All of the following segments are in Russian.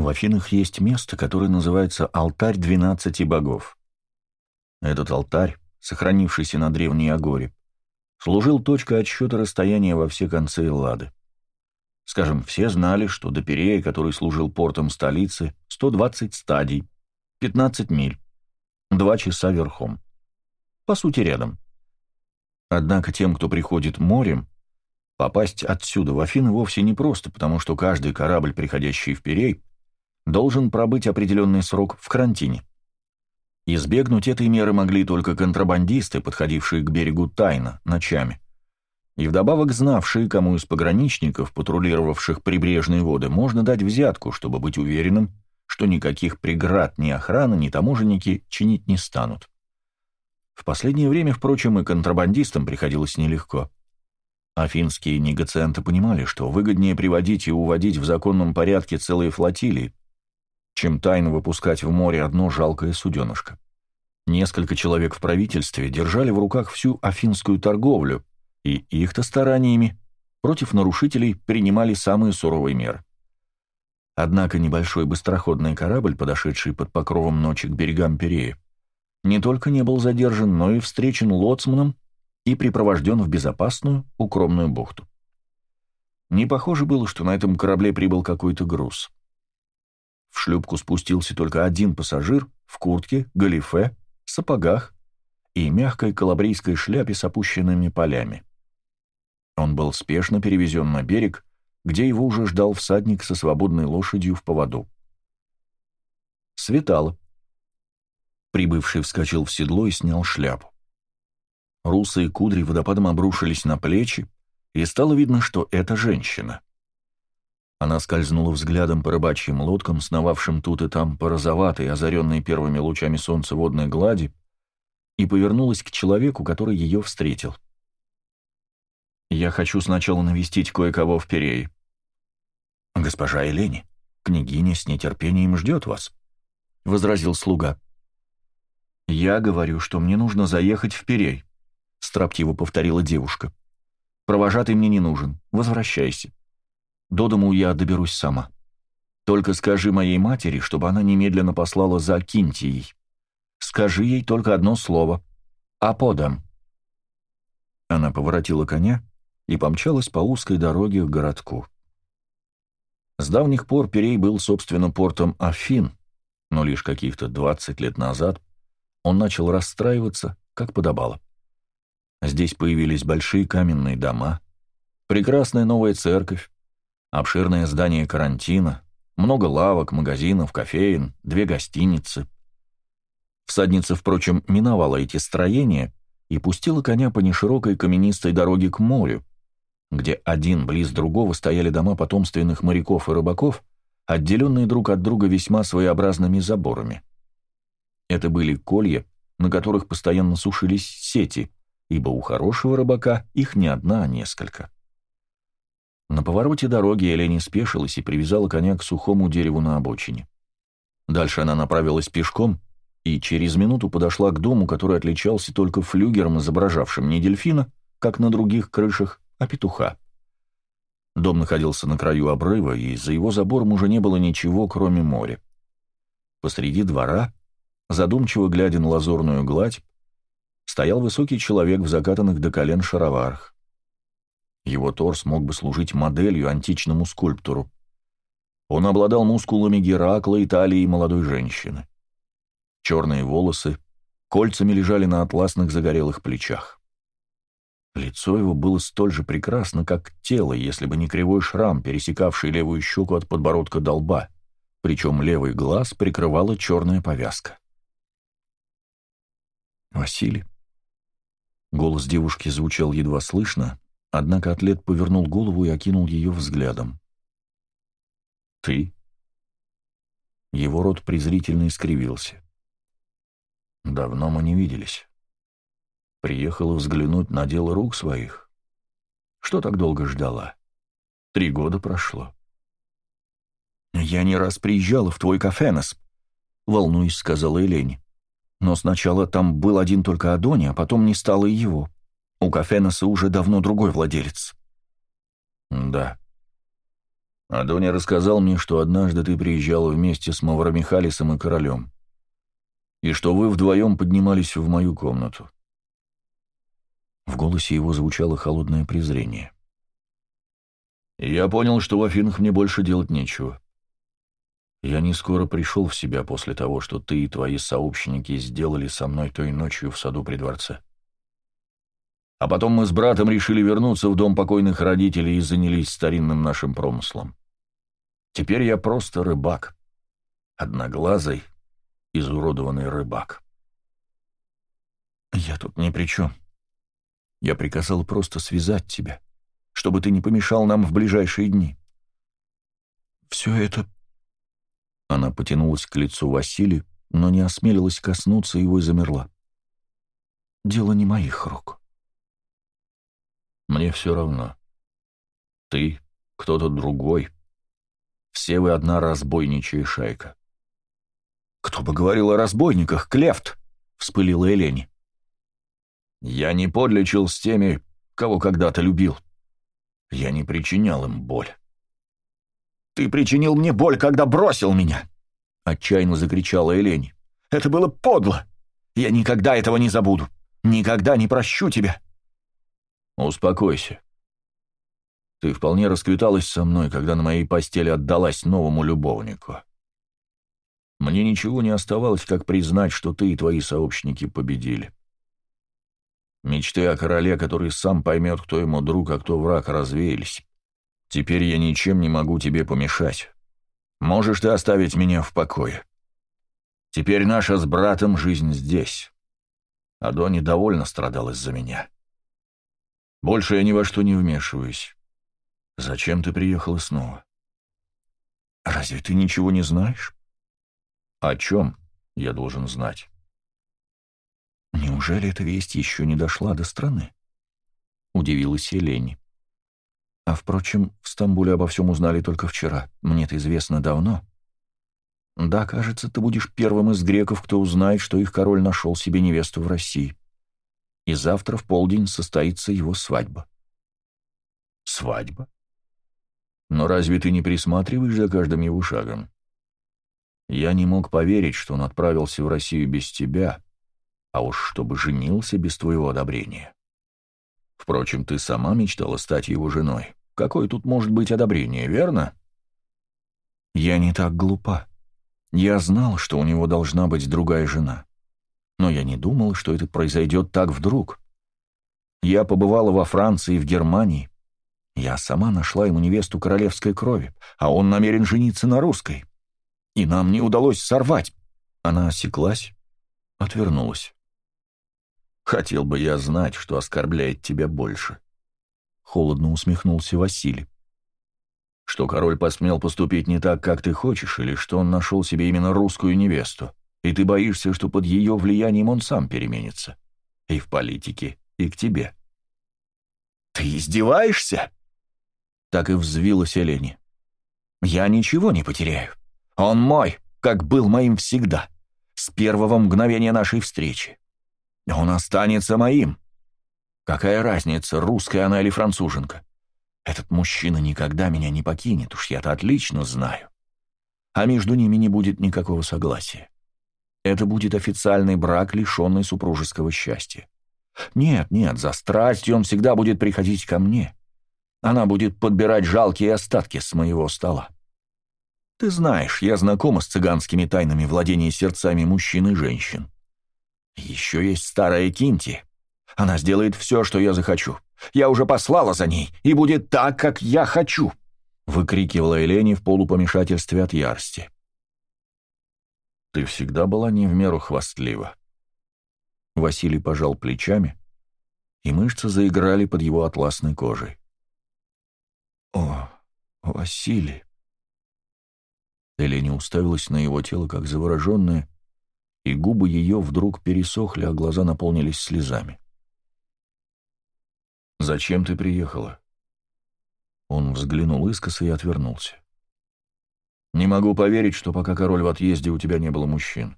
В Афинах есть место, которое называется «Алтарь двенадцати богов». Этот алтарь, сохранившийся на Древней Агоре, служил точкой отсчета расстояния во все концы Эллады. Скажем, все знали, что до Перея, который служил портом столицы, 120 стадий, 15 миль, 2 часа верхом. По сути, рядом. Однако тем, кто приходит морем, попасть отсюда в Афины вовсе не просто, потому что каждый корабль, приходящий в Перей, должен пробыть определенный срок в карантине. Избегнуть этой меры могли только контрабандисты, подходившие к берегу тайно, ночами. И вдобавок знавшие, кому из пограничников, патрулировавших прибрежные воды, можно дать взятку, чтобы быть уверенным, что никаких преград ни охрана, ни таможенники чинить не станут. В последнее время, впрочем, и контрабандистам приходилось нелегко. Афинские негацианты понимали, что выгоднее приводить и уводить в законном порядке целые флотилии, чем тайно выпускать в море одно жалкое суденышко. Несколько человек в правительстве держали в руках всю афинскую торговлю, и их-то стараниями против нарушителей принимали самые суровые меры. Однако небольшой быстроходный корабль, подошедший под покровом ночи к берегам Перея, не только не был задержан, но и встречен лоцманом и припровожден в безопасную, укромную бухту. Не похоже было, что на этом корабле прибыл какой-то груз. В шлюпку спустился только один пассажир в куртке, галифе, сапогах и мягкой калабрийской шляпе с опущенными полями. Он был спешно перевезен на берег, где его уже ждал всадник со свободной лошадью в поводу. Светало. Прибывший вскочил в седло и снял шляпу. Русые кудри водопадом обрушились на плечи, и стало видно, что это женщина. Она скользнула взглядом по рыбачьим лодкам, сновавшим тут и там по розоватой, озаренной первыми лучами солнца водной глади, и повернулась к человеку, который ее встретил. «Я хочу сначала навестить кое-кого в Перее». «Госпожа Елени, княгиня с нетерпением ждет вас», — возразил слуга. «Я говорю, что мне нужно заехать в Перей», — строптиво повторила девушка. «Провожатый мне не нужен. Возвращайся». До дому я доберусь сама. Только скажи моей матери, чтобы она немедленно послала за Кинтией. Скажи ей только одно слово. А подам. Она поворотила коня и помчалась по узкой дороге к городку. С давних пор Перей был, собственно, портом Афин, но лишь каких-то 20 лет назад он начал расстраиваться, как подобало. Здесь появились большие каменные дома, прекрасная новая церковь, Обширное здание карантина, много лавок, магазинов, кофеин, две гостиницы. Всадница, впрочем, миновала эти строения и пустила коня по неширокой каменистой дороге к морю, где один близ другого стояли дома потомственных моряков и рыбаков, отделенные друг от друга весьма своеобразными заборами. Это были колья, на которых постоянно сушились сети, ибо у хорошего рыбака их не одна, а несколько. На повороте дороги Элени спешилась и привязала коня к сухому дереву на обочине. Дальше она направилась пешком и через минуту подошла к дому, который отличался только флюгером, изображавшим не дельфина, как на других крышах, а петуха. Дом находился на краю обрыва, и за его забором уже не было ничего, кроме моря. Посреди двора, задумчиво глядя на лазурную гладь, стоял высокий человек в закатанных до колен шароварах. Его торс мог бы служить моделью античному скульптору. Он обладал мускулами Геракла и талией молодой женщины. Черные волосы кольцами лежали на атласных загорелых плечах. Лицо его было столь же прекрасно, как тело, если бы не кривой шрам, пересекавший левую щеку от подбородка до лба, причем левый глаз прикрывала черная повязка. «Василий?» Голос девушки звучал едва слышно, Однако атлет повернул голову и окинул ее взглядом. «Ты?» Его рот презрительно искривился. «Давно мы не виделись. Приехала взглянуть на дело рук своих. Что так долго ждала? Три года прошло». «Я не раз приезжала в твой кафенес», — волнуясь, сказала Элени. «Но сначала там был один только Адони, а потом не стало и его». У Кафеноса уже давно другой владелец. Да. Адоня рассказал мне, что однажды ты приезжал вместе с Мавромихалисом и королем, и что вы вдвоем поднимались в мою комнату. В голосе его звучало холодное презрение. Я понял, что в Афинах мне больше делать нечего. Я не скоро пришел в себя после того, что ты и твои сообщники сделали со мной той ночью в саду при дворце. А потом мы с братом решили вернуться в дом покойных родителей и занялись старинным нашим промыслом. Теперь я просто рыбак. Одноглазый, изуродованный рыбак. Я тут ни при чем. Я приказал просто связать тебя, чтобы ты не помешал нам в ближайшие дни. Все это... Она потянулась к лицу Василия, но не осмелилась коснуться его и замерла. Дело не моих рук. Мне все равно. Ты, кто-то другой — все вы одна разбойничья шайка». «Кто бы говорил о разбойниках, Клефт?» — вспылила Элени. «Я не подлечил с теми, кого когда-то любил. Я не причинял им боль». «Ты причинил мне боль, когда бросил меня!» — отчаянно закричала Элени. «Это было подло! Я никогда этого не забуду! Никогда не прощу тебя!» «Успокойся. Ты вполне расквиталась со мной, когда на моей постели отдалась новому любовнику. Мне ничего не оставалось, как признать, что ты и твои сообщники победили. Мечты о короле, который сам поймет, кто ему друг, а кто враг, развеялись. Теперь я ничем не могу тебе помешать. Можешь ты оставить меня в покое. Теперь наша с братом жизнь здесь. Адони довольно страдал из-за меня. Больше я ни во что не вмешиваюсь. Зачем ты приехала снова? Разве ты ничего не знаешь? О чем я должен знать? Неужели эта весть еще не дошла до страны? Удивилась Елени. А впрочем, в Стамбуле обо всем узнали только вчера. Мне это известно давно. Да, кажется, ты будешь первым из греков, кто узнает, что их король нашел себе невесту в России. И завтра в полдень состоится его свадьба. Свадьба? Но разве ты не присматриваешь за каждым его шагом? Я не мог поверить, что он отправился в Россию без тебя, а уж чтобы женился без твоего одобрения. Впрочем, ты сама мечтала стать его женой. Какое тут может быть одобрение, верно? Я не так глупа. Я знал, что у него должна быть другая жена. Но я не думал, что это произойдет так вдруг. Я побывала во Франции и в Германии, я сама нашла ему невесту королевской крови, а он намерен жениться на русской. И нам не удалось сорвать. Она осеклась, отвернулась. Хотел бы я знать, что оскорбляет тебя больше. Холодно усмехнулся Василий. Что король посмел поступить не так, как ты хочешь, или что он нашел себе именно русскую невесту, и ты боишься, что под ее влиянием он сам переменится. И в политике, и к тебе. «Ты издеваешься?» Так и взвилась Элени. «Я ничего не потеряю. Он мой, как был моим всегда, с первого мгновения нашей встречи. Он останется моим. Какая разница, русская она или француженка? Этот мужчина никогда меня не покинет, уж я-то отлично знаю. А между ними не будет никакого согласия. Это будет официальный брак, лишенный супружеского счастья. Нет, нет, за страстью он всегда будет приходить ко мне. Она будет подбирать жалкие остатки с моего стола. Ты знаешь, я знакома с цыганскими тайнами владения сердцами мужчин и женщин. Еще есть старая Кинти. Она сделает все, что я захочу. Я уже послала за ней, и будет так, как я хочу!» — выкрикивала Элени в полупомешательстве от ярости. «Ты всегда была не в меру хвастлива». Василий пожал плечами, и мышцы заиграли под его атласной кожей. «О, Василий!» Элени уставилась на его тело, как завороженная, и губы ее вдруг пересохли, а глаза наполнились слезами. «Зачем ты приехала?» Он взглянул искоса и отвернулся. «Не могу поверить, что пока король в отъезде у тебя не было мужчин.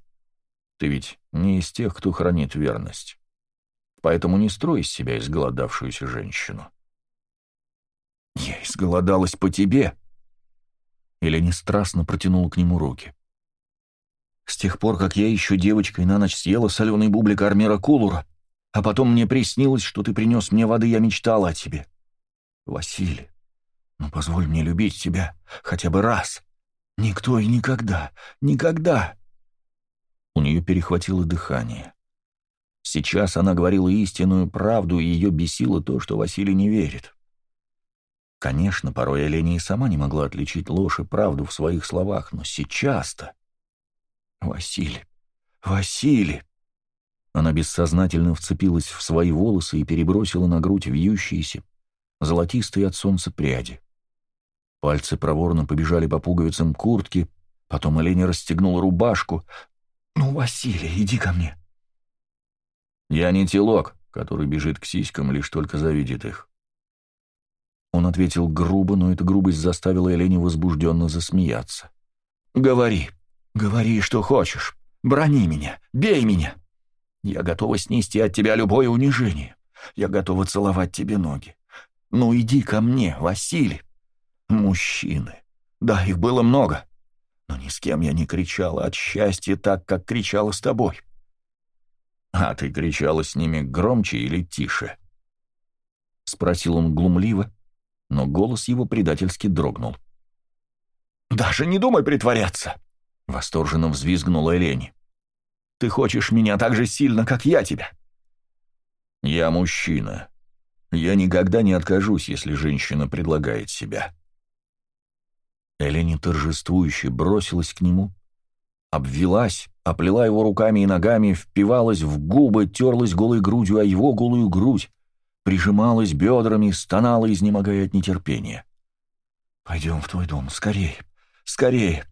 Ты ведь не из тех, кто хранит верность. Поэтому не строй из себя изголодавшуюся женщину». «Я изголодалась по тебе!» Элени страстно протянула к нему руки. «С тех пор, как я еще девочкой на ночь съела соленый бублик Армера Кулура, а потом мне приснилось, что ты принес мне воды, я мечтала о тебе. Василий, ну позволь мне любить тебя хотя бы раз. Никто и никогда, никогда!» У нее перехватило дыхание. Сейчас она говорила истинную правду, и ее бесило то, что Василий не верит. Конечно, порой Оленя и сама не могла отличить ложь и правду в своих словах, но сейчас-то... Василий, Василий! Она бессознательно вцепилась в свои волосы и перебросила на грудь вьющиеся, золотистые от солнца пряди. Пальцы проворно побежали по пуговицам куртки, потом Оленя расстегнула рубашку. «Ну, Василий, иди ко мне!» «Я не телок, который бежит к сиськам, лишь только завидит их. Он ответил грубо, но эта грубость заставила Элене возбужденно засмеяться. «Говори, говори, что хочешь. Брони меня, бей меня. Я готова снести от тебя любое унижение. Я готова целовать тебе ноги. Ну иди ко мне, Василий. Мужчины. Да, их было много. Но ни с кем я не кричала от счастья так, как кричала с тобой. А ты кричала с ними громче или тише?» Спросил он глумливо, но голос его предательски дрогнул. «Даже не думай притворяться!» — восторженно взвизгнула Элени. «Ты хочешь меня так же сильно, как я тебя!» «Я мужчина. Я никогда не откажусь, если женщина предлагает себя». Элени торжествующе бросилась к нему, обвелась, оплела его руками и ногами, впивалась в губы, терлась голой грудью о его голую грудь, прижималась бедрами, стонала, изнемогая от нетерпения. «Пойдем в твой дом, скорее, скорее!»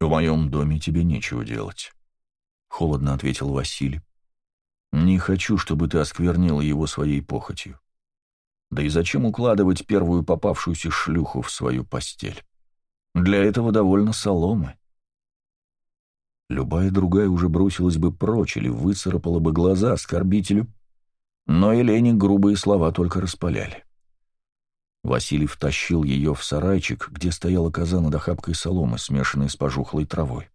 «В моем доме тебе нечего делать», — холодно ответил Василий. «Не хочу, чтобы ты осквернила его своей похотью. Да и зачем укладывать первую попавшуюся шлюху в свою постель? Для этого довольно соломы». Любая другая уже бросилась бы прочь или выцарапала бы глаза оскорбителю, но Елене грубые слова только распаляли. Василий втащил ее в сарайчик, где стояла коза над охапкой соломы, смешанной с пожухлой травой.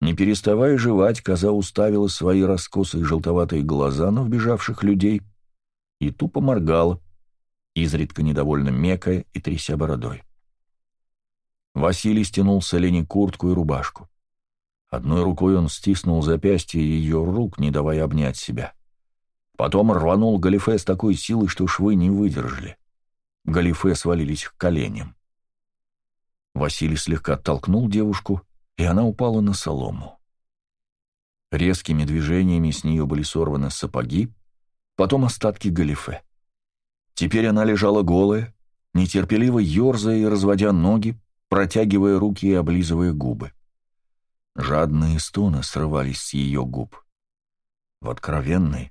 Не переставая жевать, коза уставила свои раскосые желтоватые глаза на вбежавших людей и тупо моргала, изредка недовольно мекая и тряся бородой. Василий стянул с Олене куртку и рубашку. Одной рукой он стиснул запястье ее рук, не давая обнять себя. Потом рванул галифе с такой силой, что швы не выдержали. Галифе свалились к коленям. Василий слегка оттолкнул девушку, и она упала на солому. Резкими движениями с нее были сорваны сапоги, потом остатки галифе. Теперь она лежала голая, нетерпеливо ерзая и разводя ноги, протягивая руки и облизывая губы. Жадные стоны срывались с ее губ. В откровенной,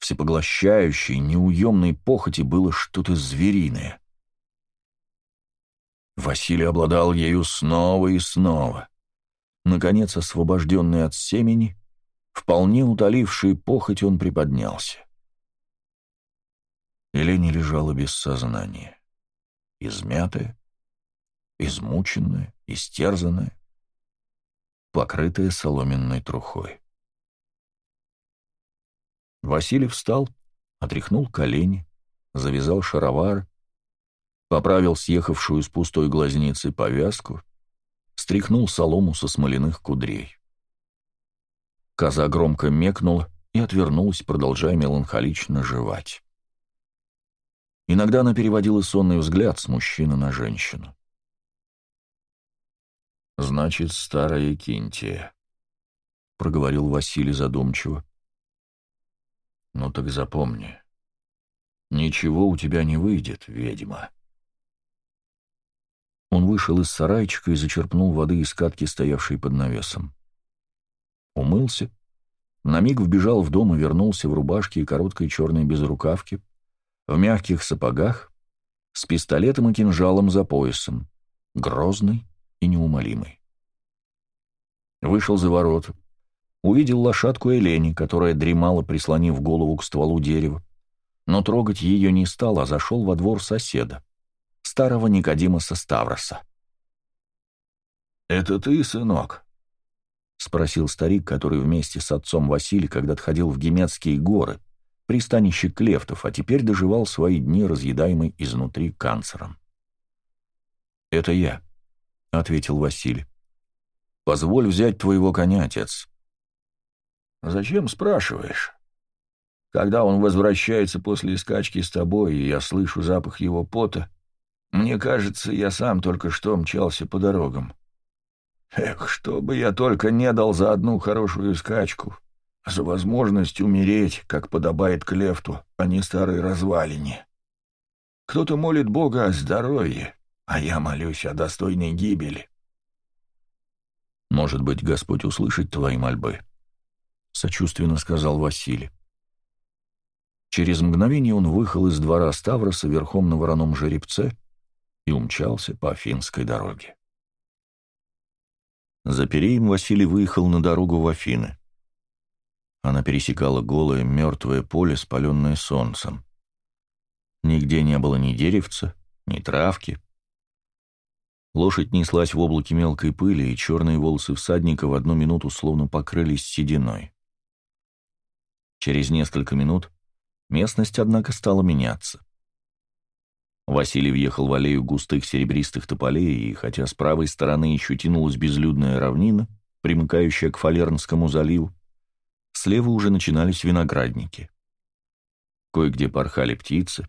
всепоглощающей, неуемной похоти было что-то звериное. Василий обладал ею снова и снова. Наконец, освобожденный от семени, вполне утоливший похоть, он приподнялся. Елени лежала без сознания, измятая, измученная, истерзанная, покрытая соломенной трухой. Василий встал, отряхнул колени, завязал шаровар, поправил съехавшую с пустой глазницы повязку, стряхнул солому со смоляных кудрей. Коза громко мекнула и отвернулась, продолжая меланхолично жевать. Иногда она переводила сонный взгляд с мужчины на женщину. «Значит, старая Кинтия», — проговорил Василий задумчиво. Ну так запомни. Ничего у тебя не выйдет, ведьма. Он вышел из сарайчика и зачерпнул воды из катки, стоявшей под навесом. Умылся, на миг вбежал в дом и вернулся в рубашке и короткой черной безрукавке, в мягких сапогах, с пистолетом и кинжалом за поясом, грозный и неумолимый. Вышел за ворота, увидел лошадку Элени, которая дремала, прислонив голову к стволу дерева, но трогать ее не стал, а зашел во двор соседа, старого Никодимаса Ставроса. «Это ты, сынок?» — спросил старик, который вместе с отцом Василий когда-то ходил в Гемецкие горы, пристанище Клефтов, а теперь доживал свои дни, разъедаемый изнутри канцером. «Это я», — ответил Василий. «Позволь взять твоего коня, отец». «Зачем спрашиваешь? Когда он возвращается после скачки с тобой, и я слышу запах его пота, мне кажется, я сам только что мчался по дорогам. Эх, что бы я только не дал за одну хорошую скачку, за возможность умереть, как подобает Клефту, а не старой развалине. Кто-то молит Бога о здоровье, а я молюсь о достойной гибели. «Может быть, Господь услышит твои мольбы», — сочувственно сказал Василий. Через мгновение он выехал из двора Ставроса верхом на вороном жеребце и умчался по Афинской дороге. За Переем Василий выехал на дорогу в Афины. Она пересекала голое мертвое поле, спаленное солнцем. Нигде не было ни деревца, ни травки. Лошадь неслась в облаке мелкой пыли, и черные волосы всадника в одну минуту словно покрылись сединой. Через несколько минут местность, однако, стала меняться. Василий въехал в аллею густых серебристых тополей, и хотя с правой стороны еще тянулась безлюдная равнина, примыкающая к Фалернскому заливу, слева уже начинались виноградники. Кое-где порхали птицы,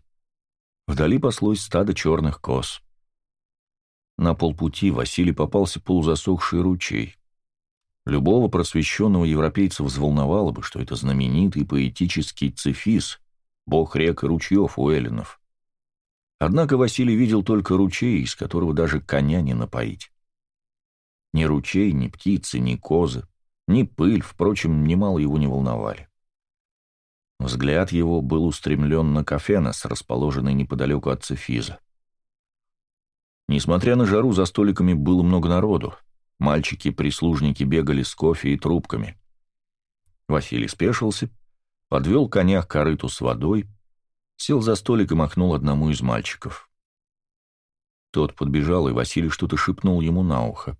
вдали паслось стадо черных коз. На полпути Василий попался полузасохший ручей. Любого просвещенного европейца взволновало бы, что это знаменитый поэтический цефис, бог рек и ручьев у эллинов. Однако Василий видел только ручей, из которого даже коня не напоить. Ни ручей, ни птицы, ни козы, ни пыль, впрочем, немало его не волновали. Взгляд его был устремлен на Кафенос, расположенный неподалеку от Цефиза. Несмотря на жару, за столиками было много народу. Мальчики-прислужники бегали с кофе и трубками. Василий спешился, подвел коня к корыту с водой, Сел за столик и махнул одному из мальчиков. Тот подбежал, и Василий что-то шепнул ему на ухо.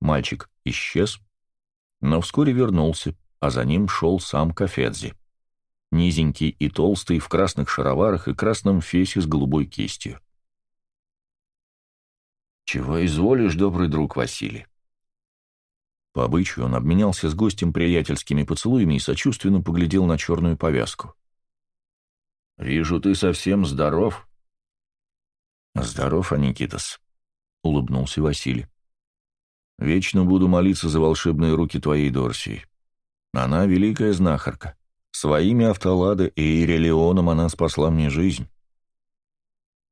Мальчик исчез, но вскоре вернулся, а за ним шел сам Кафедзи. Низенький и толстый, в красных шароварах и красном фесе с голубой кистью. «Чего изволишь, добрый друг Василий?» По обычаю он обменялся с гостем приятельскими поцелуями и сочувственно поглядел на черную повязку. «Вижу, ты совсем здоров». «Здоров, Аникитас», — улыбнулся Василий. «Вечно буду молиться за волшебные руки твоей Дорсии. Она великая знахарка. Своими Автолада и Ирелионом она спасла мне жизнь».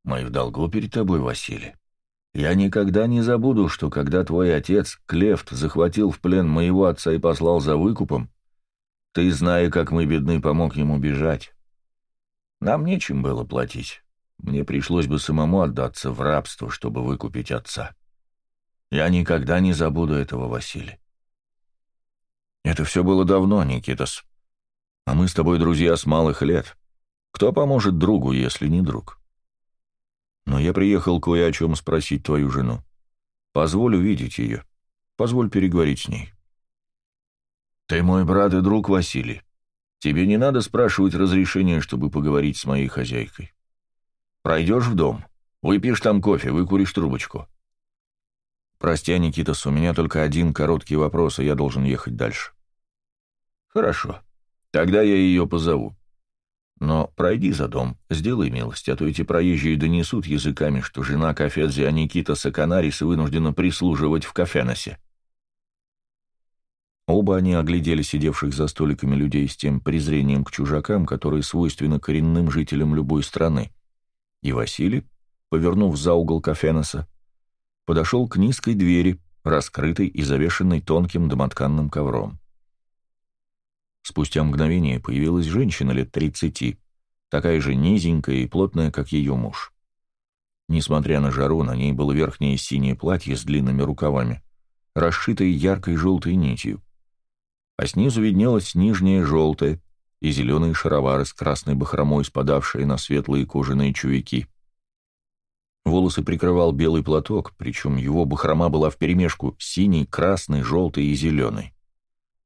«Мы в долгу перед тобой, Василий. Я никогда не забуду, что когда твой отец, Клефт, захватил в плен моего отца и послал за выкупом, ты, зная, как мы бедны, помог ему бежать. Нам нечем было платить. Мне пришлось бы самому отдаться в рабство, чтобы выкупить отца. Я никогда не забуду этого, Василий. Это все было давно, Никитас. А мы с тобой друзья с малых лет. Кто поможет другу, если не друг? Но я приехал кое о чем спросить твою жену. Позволь увидеть ее. Позволь переговорить с ней. Ты мой брат и друг, Василий. Тебе не надо спрашивать разрешения, чтобы поговорить с моей хозяйкой. Пройдешь в дом, выпьешь там кофе, выкуришь трубочку. Прости, Никитас, у меня только один короткий вопрос, и я должен ехать дальше. Хорошо, тогда я ее позову. Но пройди за дом, сделай милость, а то эти проезжие донесут языками, что жена Кафедзи Аникита Саканарис вынуждена прислуживать в Кафеносе. Оба они оглядели сидевших за столиками людей с тем презрением к чужакам, которое свойственно коренным жителям любой страны. И Василий, повернув за угол Кафеноса, подошел к низкой двери, раскрытой и завешенной тонким домотканным ковром. Спустя мгновение появилась женщина лет тридцати, такая же низенькая и плотная, как ее муж. Несмотря на жару, на ней было верхнее синее платье с длинными рукавами, расшитое яркой желтой нитью а снизу виднелась нижняя желтая и зеленые шаровары с красной бахромой, спадавшие на светлые кожаные чувики. Волосы прикрывал белый платок, причем его бахрома была вперемешку синий, красный, желтый и зеленый.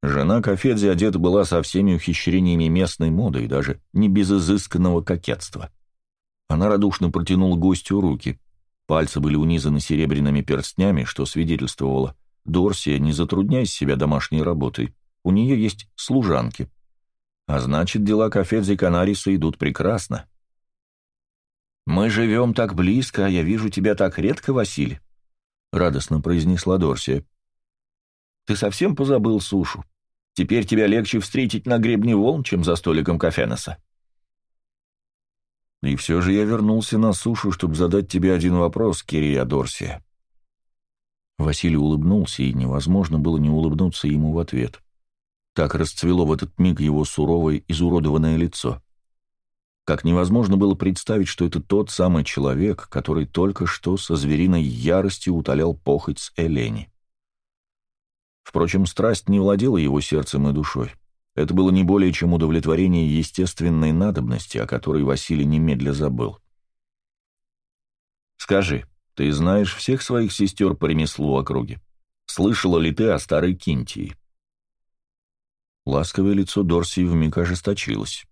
Жена Кафедзи одета была со всеми ухищрениями местной моды и даже не без изысканного кокетства. Она радушно протянула гостю руки. Пальцы были унизаны серебряными перстнями, что свидетельствовало, Дорсия, не затрудняй себя домашней работой, у нее есть служанки. А значит, дела Кафедзи Канариса идут прекрасно. «Мы живем так близко, а я вижу тебя так редко, Василий», — радостно произнесла Дорсия. «Ты совсем позабыл сушу. Теперь тебя легче встретить на гребне волн, чем за столиком Кафенеса». «И все же я вернулся на сушу, чтобы задать тебе один вопрос, Кирия Дорсия». Василий улыбнулся, и невозможно было не улыбнуться ему в ответ. Так расцвело в этот миг его суровое, изуродованное лицо как невозможно было представить, что это тот самый человек, который только что со звериной яростью утолял похоть с Элени. Впрочем, страсть не владела его сердцем и душой. Это было не более чем удовлетворение естественной надобности, о которой Василий немедля забыл. «Скажи, ты знаешь всех своих сестер по ремеслу округе? Слышала ли ты о старой Кинтии?» Ласковое лицо Дорси вмиг ожесточилось.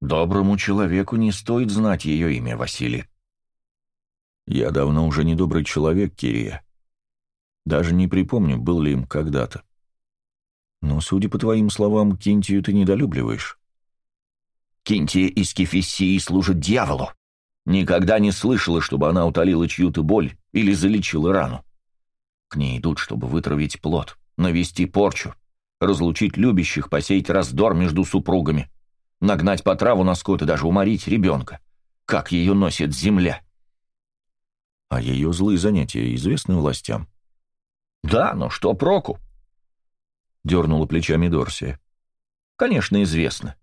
Доброму человеку не стоит знать ее имя, Василий. Я давно уже не добрый человек, Кирия. Даже не припомню, был ли им когда-то. Но, судя по твоим словам, Кинтию ты недолюбливаешь. Кинтия из Кефиссии служит дьяволу. Никогда не слышала, чтобы она утолила чью-то боль или залечила рану. К ней идут, чтобы вытравить плод, навести порчу, разлучить любящих, посеять раздор между супругами нагнать по траву на скот и даже уморить ребенка. Как ее носит земля. А ее злые занятия известны властям? Да, но что проку? Дернула плечами Дорсия. Конечно, известно.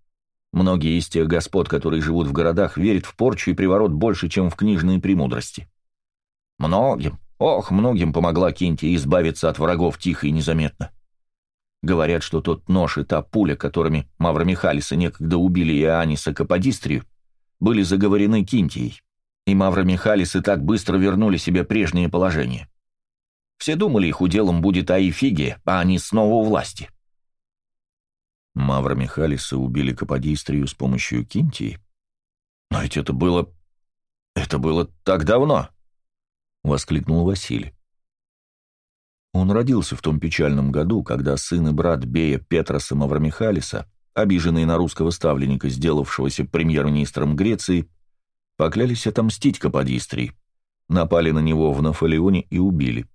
Многие из тех господ, которые живут в городах, верят в порчу и приворот больше, чем в книжные премудрости. Многим, ох, многим помогла Кинти избавиться от врагов тихо и незаметно. Говорят, что тот нож и та пуля, которыми Мавра Михалиса некогда убили Иоанниса Каподистрию, были заговорены Кинтией, и Мавра Михалисы так быстро вернули себе прежнее положение. Все думали, их уделом будет Аифигия, а они снова у власти. Мавра Михалиса убили Каподистрию с помощью Кинтии? Но ведь это было... это было так давно! — воскликнул Василий. Он родился в том печальном году, когда сын и брат Бея Петроса Мавромихалиса, обиженные на русского ставленника, сделавшегося премьер-министром Греции, поклялись отомстить Каподистрии, напали на него в Нафалеоне и убили.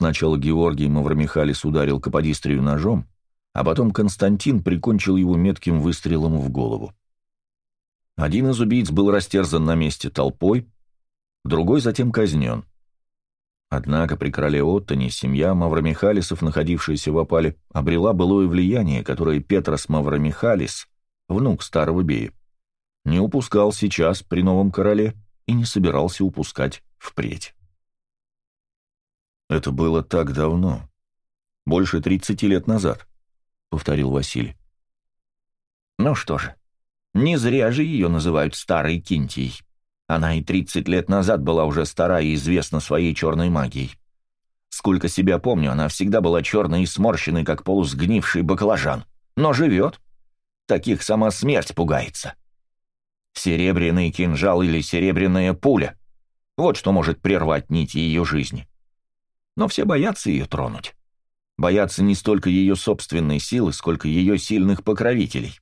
Сначала Георгий Мавромихалис ударил Каподистрию ножом, а потом Константин прикончил его метким выстрелом в голову. Один из убийц был растерзан на месте толпой, другой затем казнен. Однако при короле Оттоне семья Мавромихалисов, находившаяся в опале, обрела былое влияние, которое Петрос Мавромихалис, внук старого Бея, не упускал сейчас при новом короле и не собирался упускать впредь. «Это было так давно, больше тридцати лет назад», — повторил Василий. «Ну что же, не зря же ее называют Старой Кинтией», она и 30 лет назад была уже стара и известна своей черной магией. Сколько себя помню, она всегда была черной и сморщенной, как полусгнивший баклажан. Но живет. Таких сама смерть пугается. Серебряный кинжал или серебряная пуля. Вот что может прервать нити ее жизни. Но все боятся ее тронуть. Боятся не столько ее собственной силы, сколько ее сильных покровителей.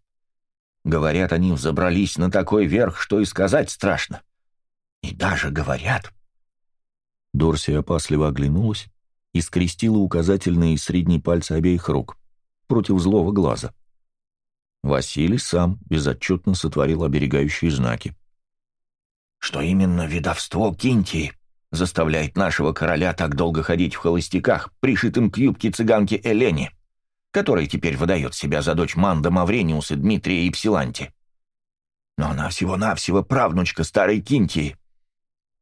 Говорят, они взобрались на такой верх, что и сказать страшно. И даже говорят...» Дорси опасливо оглянулась и скрестила указательные и средние пальцы обеих рук против злого глаза. Василий сам безотчетно сотворил оберегающие знаки. «Что именно видовство Кинтии заставляет нашего короля так долго ходить в холостяках, пришитым к юбке цыганки Элени, которая теперь выдает себя за дочь Манда Маврениуса, Дмитрия и Псиланти? Но она всего-навсего правнучка старой Кинтии,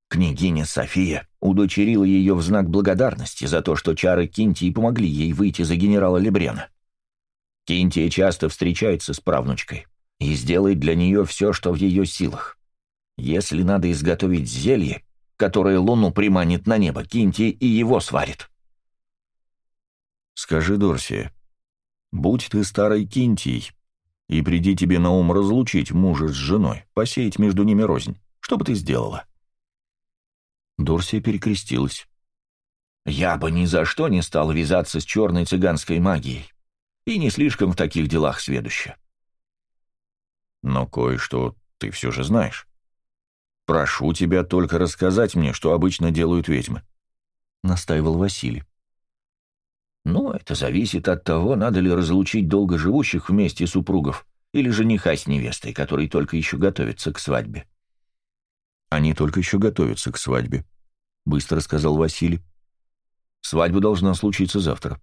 Княгиня София удочерила ее в знак благодарности за то, что чары Кинтии помогли ей выйти за генерала Лебрена. Кинтия часто встречается с правнучкой и сделает для нее все, что в ее силах. Если надо изготовить зелье, которое луну приманит на небо, киньте и его сварит. Скажи, Дорси, будь ты старой Кинтией, и приди тебе на ум разлучить мужа с женой, посеять между ними рознь, что бы ты сделала? Дорсия перекрестилась. «Я бы ни за что не стал вязаться с черной цыганской магией, и не слишком в таких делах сведуща». «Но кое-что ты все же знаешь. Прошу тебя только рассказать мне, что обычно делают ведьмы», — настаивал Василий. «Ну, это зависит от того, надо ли разлучить долгоживущих вместе супругов или жениха с невестой, который только еще готовится к свадьбе». «Они только еще готовятся к свадьбе», — быстро сказал Василий. «Свадьба должна случиться завтра».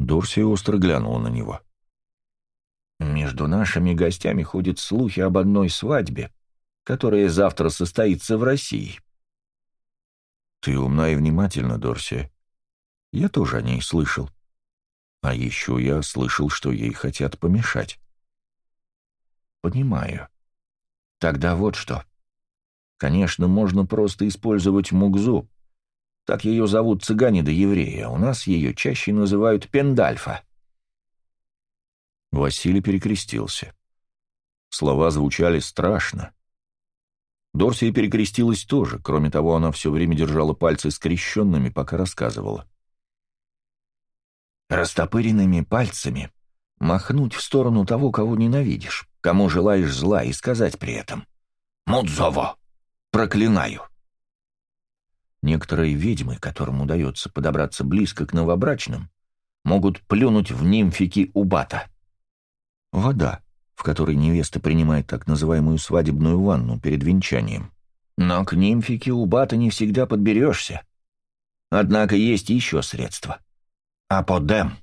Дорси остро глянула на него. «Между нашими гостями ходят слухи об одной свадьбе, которая завтра состоится в России». «Ты умна и внимательна, Дорси. Я тоже о ней слышал. А еще я слышал, что ей хотят помешать». «Понимаю. Тогда вот что. Конечно, можно просто использовать мугзу. Так ее зовут цыгане да евреи, а у нас ее чаще называют пендальфа. Василий перекрестился. Слова звучали страшно. Дорсия перекрестилась тоже, кроме того, она все время держала пальцы скрещенными, пока рассказывала. Растопыренными пальцами махнуть в сторону того, кого ненавидишь кому желаешь зла, и сказать при этом «Мудзово! Проклинаю!» Некоторые ведьмы, которым удается подобраться близко к новобрачным, могут плюнуть в нимфики Убата. Вода, в которой невеста принимает так называемую свадебную ванну перед венчанием. Но к нимфике Убата не всегда подберешься. Однако есть еще средства. Аподем.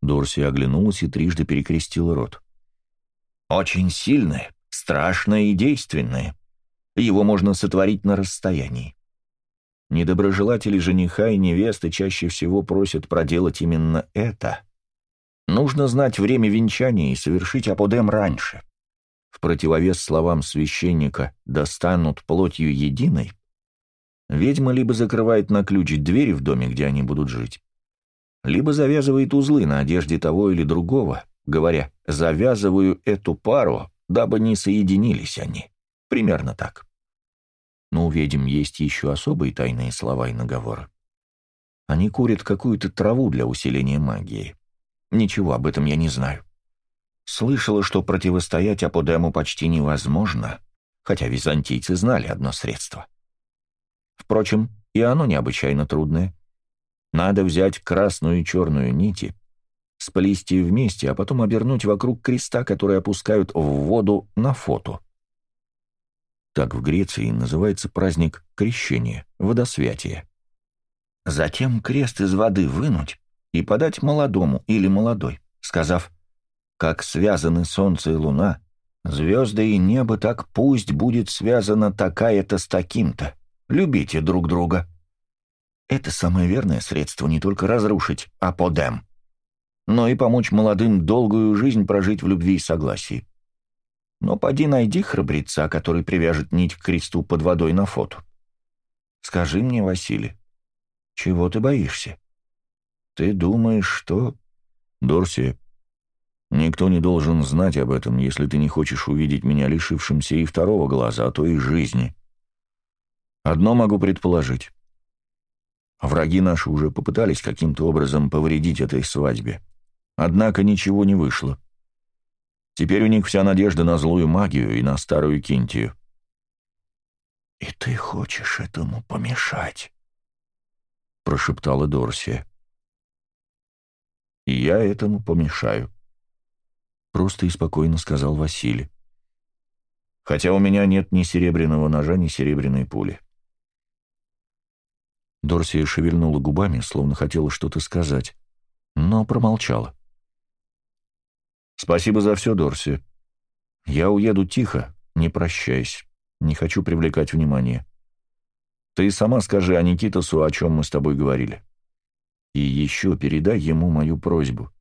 Дорси оглянулась и трижды перекрестила рот. Очень сильное, страшное и действенное. Его можно сотворить на расстоянии. Недоброжелатели жениха и невесты чаще всего просят проделать именно это. Нужно знать время венчания и совершить аподем раньше. В противовес словам священника «достанут плотью единой», ведьма либо закрывает на ключ двери в доме, где они будут жить, либо завязывает узлы на одежде того или другого, говоря «завязываю эту пару, дабы не соединились они». Примерно так. Но у ведьм есть еще особые тайные слова и наговоры. Они курят какую-то траву для усиления магии. Ничего об этом я не знаю. Слышала, что противостоять Аподему почти невозможно, хотя византийцы знали одно средство. Впрочем, и оно необычайно трудное. Надо взять красную и черную нити — сплести вместе, а потом обернуть вокруг креста, который опускают в воду на фото. Так в Греции называется праздник крещения, водосвятия. Затем крест из воды вынуть и подать молодому или молодой, сказав, «Как связаны солнце и луна, звезды и небо, так пусть будет связана такая-то с таким-то. Любите друг друга». Это самое верное средство не только разрушить, а подем но и помочь молодым долгую жизнь прожить в любви и согласии. Но поди найди храбреца, который привяжет нить к кресту под водой на фото. Скажи мне, Василий, чего ты боишься? Ты думаешь, что... Дорси, никто не должен знать об этом, если ты не хочешь увидеть меня лишившимся и второго глаза, а то и жизни. Одно могу предположить. Враги наши уже попытались каким-то образом повредить этой свадьбе. Однако ничего не вышло. Теперь у них вся надежда на злую магию и на старую Кинтию. «И ты хочешь этому помешать?» — прошептала Дорсия. «И я этому помешаю», — просто и спокойно сказал Василий. «Хотя у меня нет ни серебряного ножа, ни серебряной пули». Дорсия шевельнула губами, словно хотела что-то сказать, но промолчала. «Спасибо за все, Дорси. Я уеду тихо, не прощаясь. Не хочу привлекать внимание. Ты сама скажи Аникитасу, о чем мы с тобой говорили. И еще передай ему мою просьбу.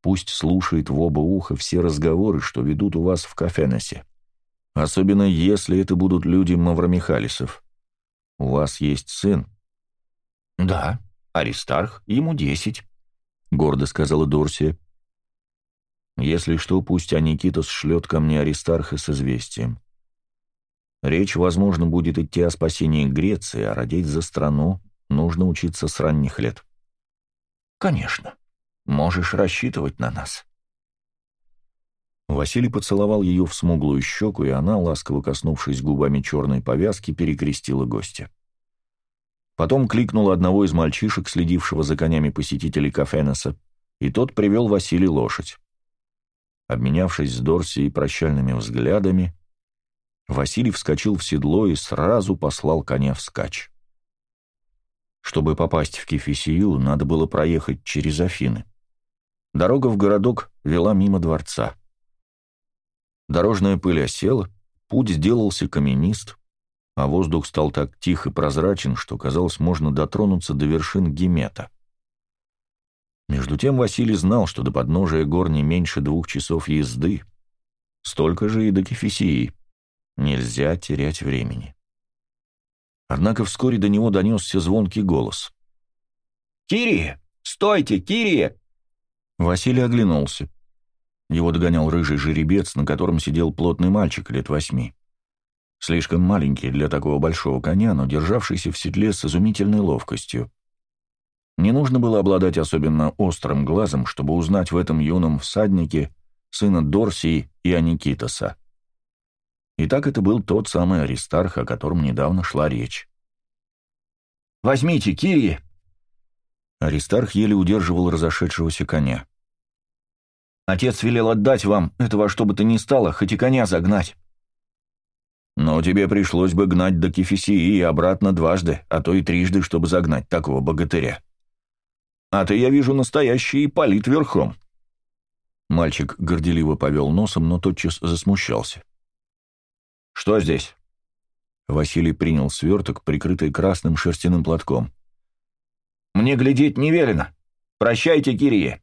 Пусть слушает в оба уха все разговоры, что ведут у вас в кафеносе. Особенно если это будут люди Мавромихалисов. У вас есть сын?» «Да, Аристарх, ему десять», — гордо сказала Дорсия. «Если что, пусть Аникитос шлет ко мне Аристарха с известием. Речь, возможно, будет идти о спасении Греции, а родить за страну нужно учиться с ранних лет». «Конечно. Можешь рассчитывать на нас». Василий поцеловал ее в смуглую щеку, и она, ласково коснувшись губами черной повязки, перекрестила гостя. Потом кликнула одного из мальчишек, следившего за конями посетителей Кафенеса, и тот привел Василий лошадь. Обменявшись с Дорси прощальными взглядами, Василий вскочил в седло и сразу послал коня вскачь. Чтобы попасть в Кефисию, надо было проехать через Афины. Дорога в городок вела мимо дворца. Дорожная пыль осела, путь сделался каменист, а воздух стал так тих и прозрачен, что, казалось, можно дотронуться до вершин Гемета. Между тем Василий знал, что до подножия гор не меньше двух часов езды, столько же и до Кефисии. Нельзя терять времени. Однако вскоре до него донесся звонкий голос. «Кирия! Стойте, Кирия!» Василий оглянулся. Его догонял рыжий жеребец, на котором сидел плотный мальчик лет восьми. Слишком маленький для такого большого коня, но державшийся в седле с изумительной ловкостью. Не нужно было обладать особенно острым глазом, чтобы узнать в этом юном всаднике сына Дорсии и Аникитоса. И так это был тот самый Аристарх, о котором недавно шла речь. «Возьмите, Кири!» Аристарх еле удерживал разошедшегося коня. Отец велел отдать вам этого что бы то ни стало, хоть и коня загнать. Но тебе пришлось бы гнать до Кефисии и обратно дважды, а то и трижды, чтобы загнать такого богатыря. А ты, я вижу, настоящий Ипполит верхом. Мальчик горделиво повел носом, но тотчас засмущался. «Что здесь?» Василий принял сверток, прикрытый красным шерстяным платком. «Мне глядеть не велено. Прощайте, Кирия!»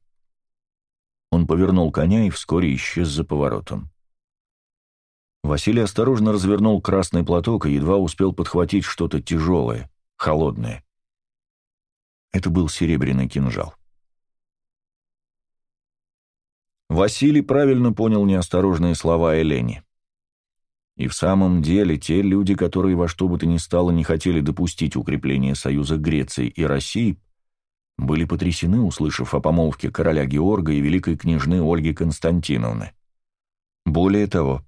Он повернул коня и вскоре исчез за поворотом. Василий осторожно развернул красный платок и едва успел подхватить что-то тяжелое, холодное. Это был серебряный кинжал. Василий правильно понял неосторожные слова Элени. И в самом деле те люди, которые во что бы то ни стало не хотели допустить укрепления союза Греции и России, были потрясены, услышав о помолвке короля Георга и великой княжны Ольги Константиновны. Более того,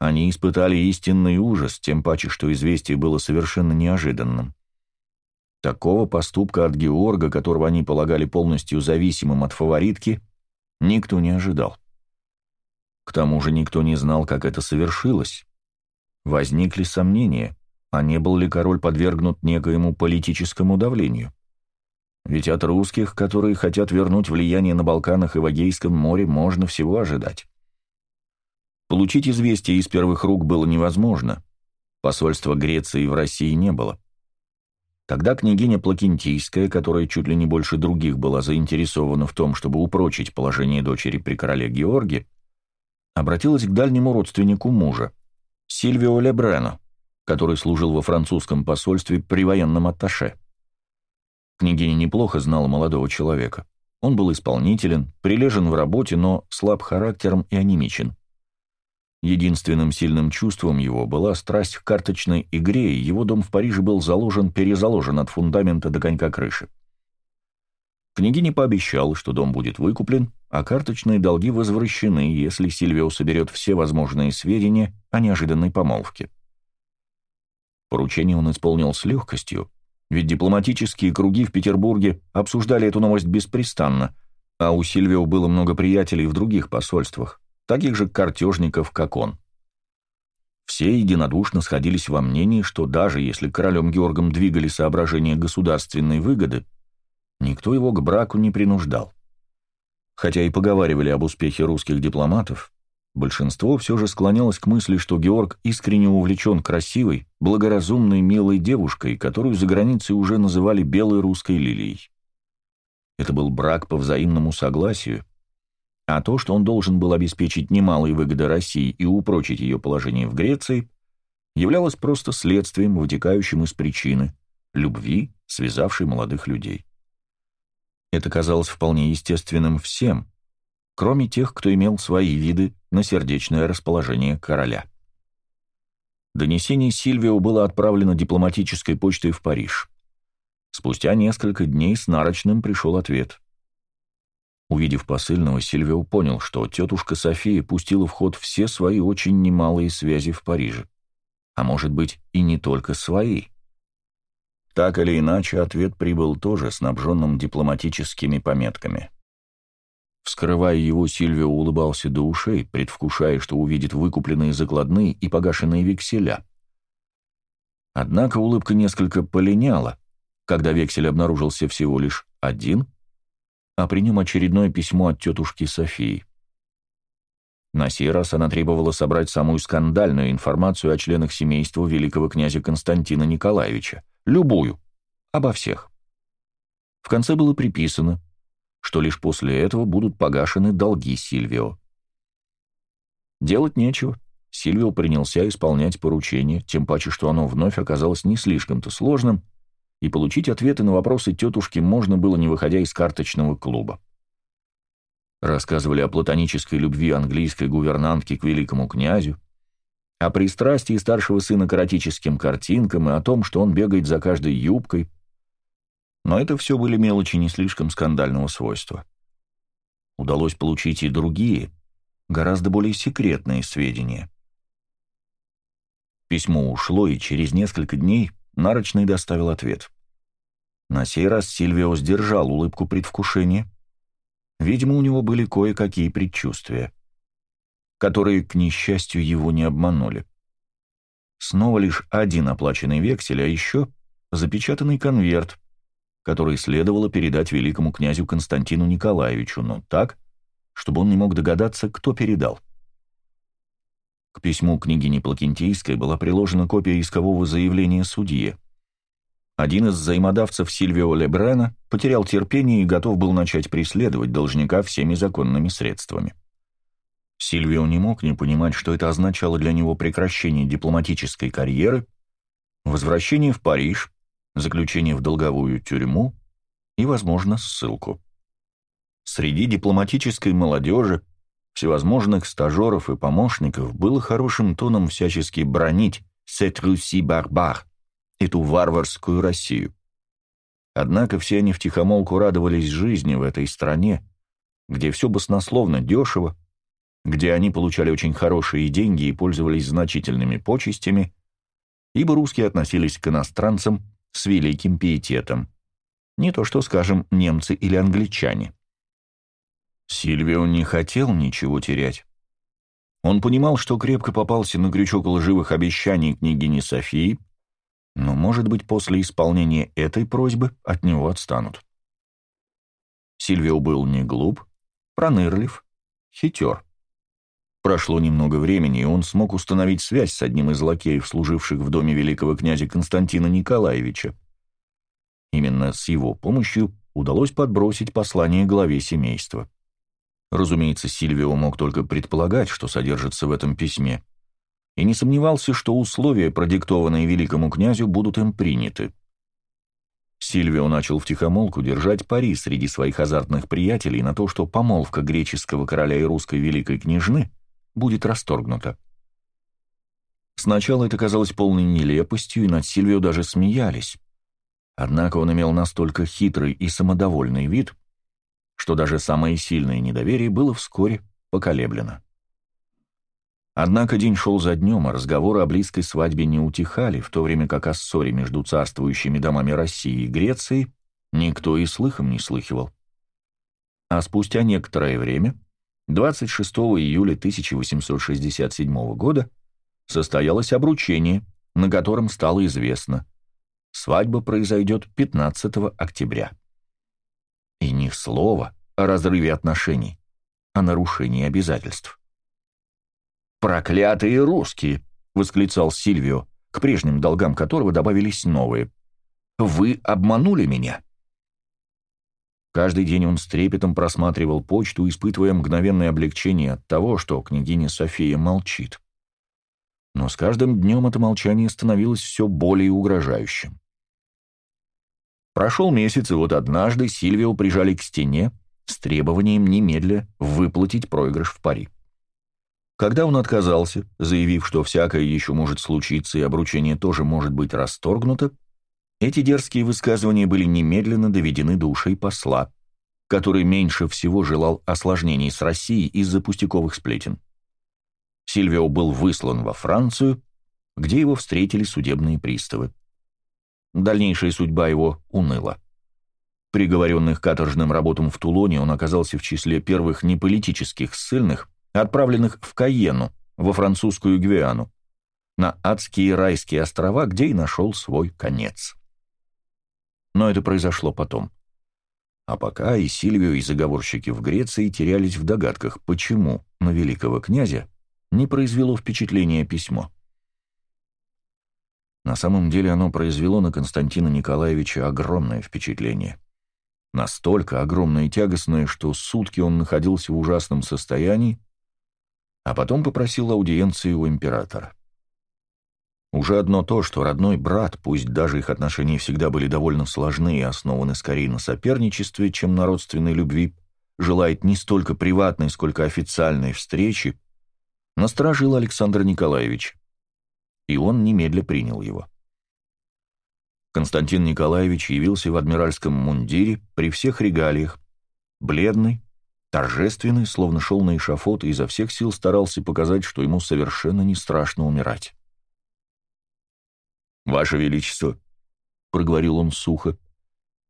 они испытали истинный ужас, тем паче, что известие было совершенно неожиданным. Такого поступка от Георга, которого они полагали полностью зависимым от фаворитки, никто не ожидал. К тому же никто не знал, как это совершилось. Возникли сомнения, а не был ли король подвергнут некоему политическому давлению. Ведь от русских, которые хотят вернуть влияние на Балканах и в Эгейском море, можно всего ожидать. Получить известие из первых рук было невозможно. Посольства Греции в России не было. Тогда княгиня Плакентийская, которая чуть ли не больше других была заинтересована в том, чтобы упрочить положение дочери при короле Георге, обратилась к дальнему родственнику мужа, Сильвио Лебрену, который служил во французском посольстве при военном атташе. Княгиня неплохо знала молодого человека. Он был исполнителен, прилежен в работе, но слаб характером и анемичен. Единственным сильным чувством его была страсть к карточной игре, и его дом в Париже был заложен-перезаложен от фундамента до конька крыши. Княгиня пообещала, что дом будет выкуплен, а карточные долги возвращены, если Сильвио соберет все возможные сведения о неожиданной помолвке. Поручение он исполнил с легкостью, ведь дипломатические круги в Петербурге обсуждали эту новость беспрестанно, а у Сильвио было много приятелей в других посольствах, таких же картежников, как он. Все единодушно сходились во мнении, что даже если королем Георгом двигали соображения государственной выгоды, никто его к браку не принуждал. Хотя и поговаривали об успехе русских дипломатов, Большинство все же склонялось к мысли, что Георг искренне увлечен красивой, благоразумной, милой девушкой, которую за границей уже называли белой русской лилией. Это был брак по взаимному согласию, А то, что он должен был обеспечить немалые выгоды России и упрочить ее положение в Греции, являлось просто следствием, вытекающим из причины – любви, связавшей молодых людей. Это казалось вполне естественным всем, кроме тех, кто имел свои виды на сердечное расположение короля. Донесение Сильвио было отправлено дипломатической почтой в Париж. Спустя несколько дней с нарочным пришел ответ. Увидев посыльного, Сильвио понял, что тетушка София пустила в ход все свои очень немалые связи в Париже. А может быть, и не только свои. Так или иначе, ответ прибыл тоже снабженным дипломатическими пометками. Вскрывая его, Сильвио улыбался до ушей, предвкушая, что увидит выкупленные закладные и погашенные векселя. Однако улыбка несколько полиняла, когда вексель обнаружился всего лишь один — а при нем очередное письмо от тетушки Софии. На сей раз она требовала собрать самую скандальную информацию о членах семейства великого князя Константина Николаевича, любую, обо всех. В конце было приписано, что лишь после этого будут погашены долги Сильвио. Делать нечего. Сильвио принялся исполнять поручение, тем паче, что оно вновь оказалось не слишком-то сложным, и получить ответы на вопросы тетушки можно было, не выходя из карточного клуба. Рассказывали о платонической любви английской гувернантки к великому князю, о пристрастии старшего сына к эротическим картинкам и о том, что он бегает за каждой юбкой. Но это все были мелочи не слишком скандального свойства. Удалось получить и другие, гораздо более секретные сведения. Письмо ушло, и через несколько дней Нарочный доставил ответ. На сей раз Сильвио сдержал улыбку предвкушения. Видимо, у него были кое-какие предчувствия, которые, к несчастью, его не обманули. Снова лишь один оплаченный вексель, а еще запечатанный конверт, который следовало передать великому князю Константину Николаевичу, но так, чтобы он не мог догадаться, кто передал. К письму княгини Плакентийской была приложена копия искового заявления судьи. Один из взаимодавцев Сильвио Лебрена потерял терпение и готов был начать преследовать должника всеми законными средствами. Сильвио не мог не понимать, что это означало для него прекращение дипломатической карьеры, возвращение в Париж, заключение в долговую тюрьму и, возможно, ссылку. Среди дипломатической молодежи всевозможных стажеров и помощников было хорошим тоном всячески бронить «cette Russie барбар» эту варварскую Россию. Однако все они втихомолку радовались жизни в этой стране, где все баснословно дешево, где они получали очень хорошие деньги и пользовались значительными почестями, ибо русские относились к иностранцам с великим пиететом. Не то что, скажем, немцы или англичане. Сильвио не хотел ничего терять. Он понимал, что крепко попался на крючок лживых обещаний княгини Софии, но, может быть, после исполнения этой просьбы от него отстанут. Сильвио был не глуп, пронырлив, хитер. Прошло немного времени, и он смог установить связь с одним из лакеев, служивших в доме великого князя Константина Николаевича. Именно с его помощью удалось подбросить послание главе семейства. Разумеется, Сильвио мог только предполагать, что содержится в этом письме, и не сомневался, что условия, продиктованные великому князю, будут им приняты. Сильвио начал втихомолку держать пари среди своих азартных приятелей на то, что помолвка греческого короля и русской великой княжны будет расторгнута. Сначала это казалось полной нелепостью, и над Сильвио даже смеялись. Однако он имел настолько хитрый и самодовольный вид, что даже самое сильное недоверие было вскоре поколеблено. Однако день шел за днем, а разговоры о близкой свадьбе не утихали, в то время как о ссоре между царствующими домами России и Греции никто и слыхом не слыхивал. А спустя некоторое время, 26 июля 1867 года, состоялось обручение, на котором стало известно, свадьба произойдет 15 октября. И ни слова о разрыве отношений, о нарушении обязательств. «Проклятые русские!» — восклицал Сильвио, к прежним долгам которого добавились новые. «Вы обманули меня!» Каждый день он с трепетом просматривал почту, испытывая мгновенное облегчение от того, что княгиня София молчит. Но с каждым днем это молчание становилось все более угрожающим. Прошел месяц, и вот однажды Сильвио прижали к стене с требованием немедля выплатить проигрыш в пари. Когда он отказался, заявив, что всякое еще может случиться и обручение тоже может быть расторгнуто, эти дерзкие высказывания были немедленно доведены до ушей посла, который меньше всего желал осложнений с Россией из-за пустяковых сплетен. Сильвио был выслан во Францию, где его встретили судебные приставы. Дальнейшая судьба его уныла. Приговоренных каторжным работам в Тулоне он оказался в числе первых неполитических ссыльных, отправленных в Кайену, во французскую Гвиану, на адские райские острова, где и нашел свой конец. Но это произошло потом. А пока и Сильвио, и заговорщики в Греции терялись в догадках, почему на великого князя не произвело впечатление письмо. На самом деле оно произвело на Константина Николаевича огромное впечатление. Настолько огромное и тягостное, что сутки он находился в ужасном состоянии, а потом попросил аудиенции у императора. Уже одно то, что родной брат, пусть даже их отношения всегда были довольно сложны и основаны скорее на соперничестве, чем на родственной любви, желает не столько приватной, сколько официальной встречи, насторожил Александр Николаевич, и он немедля принял его. Константин Николаевич явился в адмиральском мундире при всех регалиях, бледный, торжественный, словно шел на эшафот и изо всех сил старался показать, что ему совершенно не страшно умирать. «Ваше Величество», — проговорил он сухо,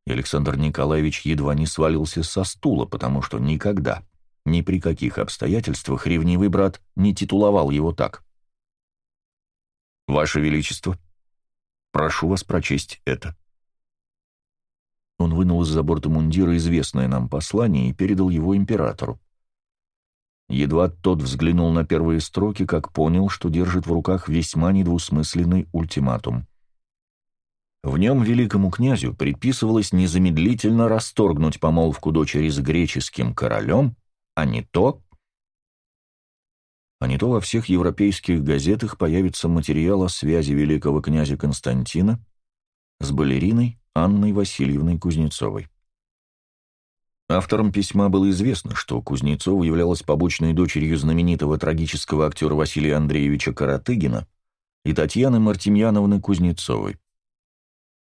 и Александр Николаевич едва не свалился со стула, потому что никогда, ни при каких обстоятельствах ревнивый брат не титуловал его так. «Ваше Величество, прошу вас прочесть это». Он вынул из-за борта мундира известное нам послание и передал его императору. Едва тот взглянул на первые строки, как понял, что держит в руках весьма недвусмысленный ультиматум. В нем великому князю предписывалось незамедлительно расторгнуть помолвку дочери с греческим королем, а не то... А не то во всех европейских газетах появится материал о связи великого князя Константина с балериной Анной Васильевной Кузнецовой. Авторам письма было известно, что Кузнецова являлась побочной дочерью знаменитого трагического актера Василия Андреевича Каратыгина и Татьяны Мартемьяновны Кузнецовой.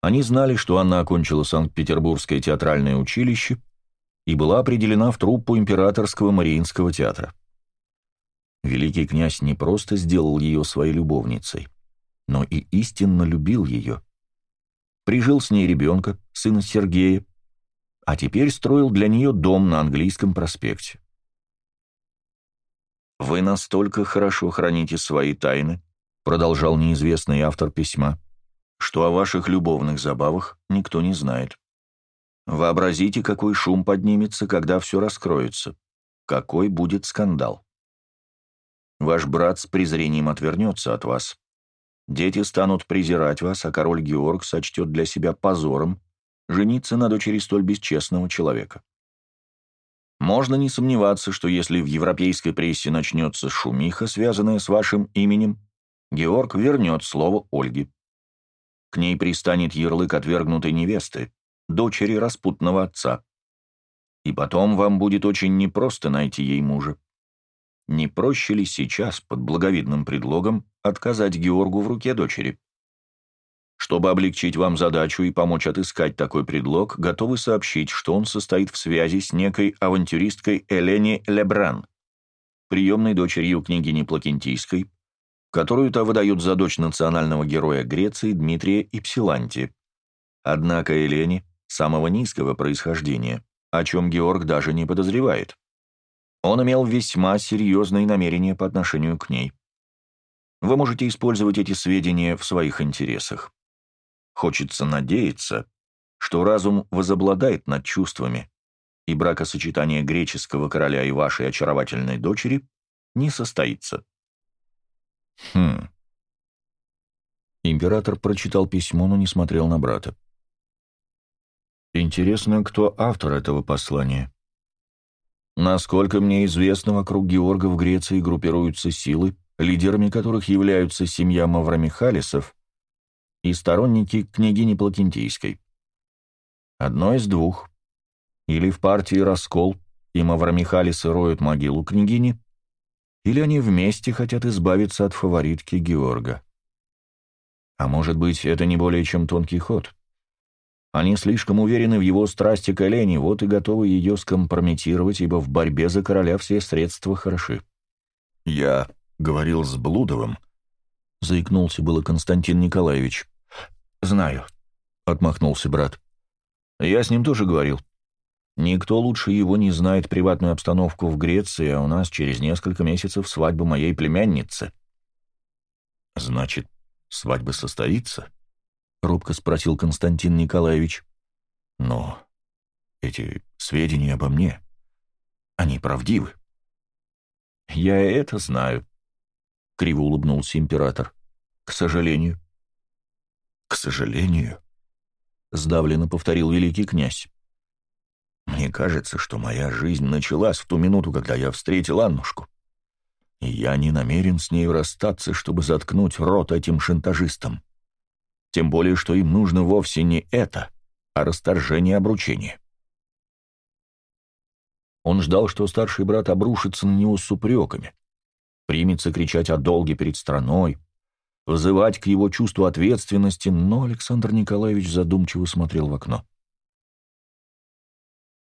Они знали, что Анна окончила Санкт-Петербургское театральное училище и была определена в труппу Императорского Мариинского театра. Великий князь не просто сделал ее своей любовницей, но и истинно любил ее. Прижил с ней ребенка, сына Сергея, а теперь строил для нее дом на английском проспекте. «Вы настолько хорошо храните свои тайны», — продолжал неизвестный автор письма, «что о ваших любовных забавах никто не знает. Вообразите, какой шум поднимется, когда все раскроется, какой будет скандал. Ваш брат с презрением отвернется от вас. Дети станут презирать вас, а король Георг сочтет для себя позором жениться на дочери столь бесчестного человека. Можно не сомневаться, что если в европейской прессе начнется шумиха, связанная с вашим именем, Георг вернет слово Ольге. К ней пристанет ярлык отвергнутой невесты, дочери распутного отца. И потом вам будет очень непросто найти ей мужа. Не проще ли сейчас, под благовидным предлогом, отказать Георгу в руке дочери? Чтобы облегчить вам задачу и помочь отыскать такой предлог, готовы сообщить, что он состоит в связи с некой авантюристкой Элене Лебран, приемной дочерью княгини Плакентийской, которую то выдают за дочь национального героя Греции Дмитрия Ипсиланти. Однако Элене самого низкого происхождения, о чем Георг даже не подозревает. Он имел весьма серьезные намерения по отношению к ней. Вы можете использовать эти сведения в своих интересах. Хочется надеяться, что разум возобладает над чувствами, и бракосочетание греческого короля и вашей очаровательной дочери не состоится. Хм. Император прочитал письмо, но не смотрел на брата. Интересно, кто автор этого послания? Насколько мне известно, вокруг Георга в Греции группируются силы, лидерами которых являются семья Мавромихалисов и сторонники княгини Плакентийской. Одно из двух. Или в партии раскол, и Мавромихалисы роют могилу княгини, или они вместе хотят избавиться от фаворитки Георга. А может быть, это не более чем тонкий ход. Они слишком уверены в его страсти к Элене, вот и готовы ее скомпрометировать, ибо в борьбе за короля все средства хороши. «Я говорил с Блудовым», — заикнулся было Константин Николаевич. «Знаю», — отмахнулся брат. «Я с ним тоже говорил. Никто лучше его не знает приватную обстановку в Греции, а у нас через несколько месяцев свадьба моей племянницы». «Значит, свадьба состоится?» — робко спросил Константин Николаевич. «Но эти сведения обо мне, они правдивы». «Я это знаю», — криво улыбнулся император. «К сожалению». «К сожалению», — сдавленно повторил великий князь. «Мне кажется, что моя жизнь началась в ту минуту, когда я встретил Аннушку. И я не намерен с ней расстаться, чтобы заткнуть рот этим шантажистам. Тем более, что им нужно вовсе не это, а расторжение обручения». Он ждал, что старший брат обрушится на него с упреками, примется кричать о долге перед страной, вызывать к его чувству ответственности, но Александр Николаевич задумчиво смотрел в окно.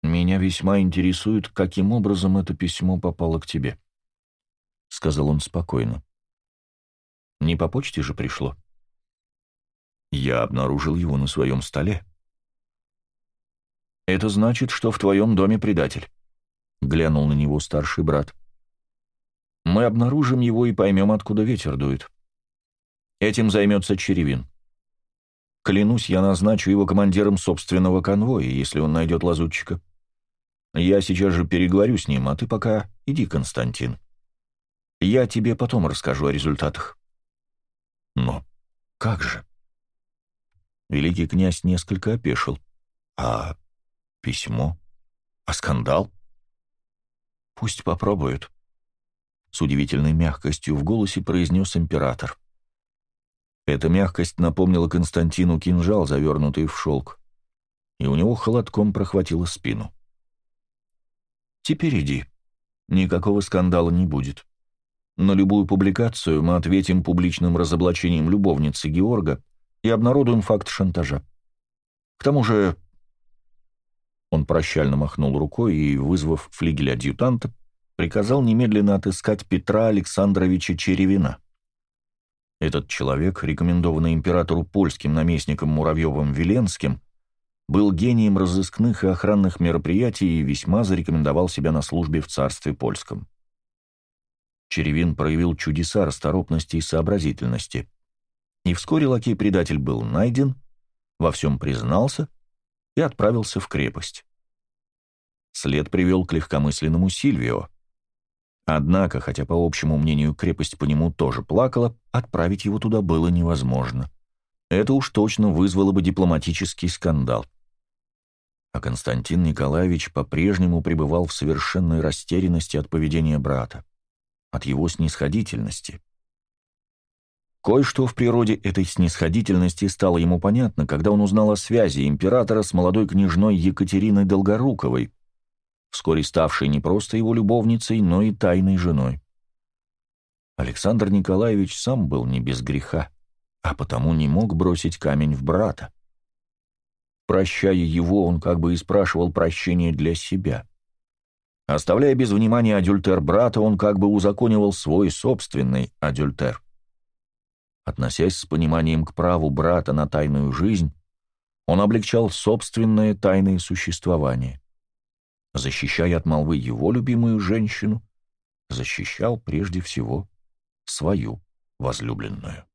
«Меня весьма интересует, каким образом это письмо попало к тебе», — сказал он спокойно. «Не по почте же пришло?» «Я обнаружил его на своем столе». «Это значит, что в твоем доме предатель», — глянул на него старший брат. «Мы обнаружим его и поймем, откуда ветер дует». Этим займется Черевин. Клянусь, я назначу его командиром собственного конвоя, если он найдет лазутчика. Я сейчас же переговорю с ним, а ты пока иди, Константин. Я тебе потом расскажу о результатах. Но как же? Великий князь несколько опешил. А письмо? А скандал? Пусть попробуют. С удивительной мягкостью в голосе произнес император. Эта мягкость напомнила Константину кинжал, завернутый в шелк, и у него холодком прохватило спину. «Теперь иди. Никакого скандала не будет. На любую публикацию мы ответим публичным разоблачением любовницы Георга и обнародуем факт шантажа. К тому же...» Он прощально махнул рукой и, вызвав флигель адъютанта, приказал немедленно отыскать Петра Александровича Черевина. Этот человек, рекомендованный императору польским наместником Муравьевым-Веленским, был гением разыскных и охранных мероприятий и весьма зарекомендовал себя на службе в царстве польском. Черевин проявил чудеса расторопности и сообразительности. И вскоре лакей-предатель был найден, во всем признался и отправился в крепость. След привел к легкомысленному Сильвио, Однако, хотя по общему мнению крепость по нему тоже плакала, отправить его туда было невозможно. Это уж точно вызвало бы дипломатический скандал. А Константин Николаевич по-прежнему пребывал в совершенной растерянности от поведения брата, от его снисходительности. Кое-что в природе этой снисходительности стало ему понятно, когда он узнал о связи императора с молодой княжной Екатериной Долгоруковой, вскоре ставшей не просто его любовницей, но и тайной женой. Александр Николаевич сам был не без греха, а потому не мог бросить камень в брата. Прощая его, он как бы и спрашивал прощения для себя. Оставляя без внимания адюльтер брата, он как бы узаконивал свой собственный адюльтер. Относясь с пониманием к праву брата на тайную жизнь, он облегчал собственное тайное существование защищая от молвы его любимую женщину, защищал прежде всего свою возлюбленную.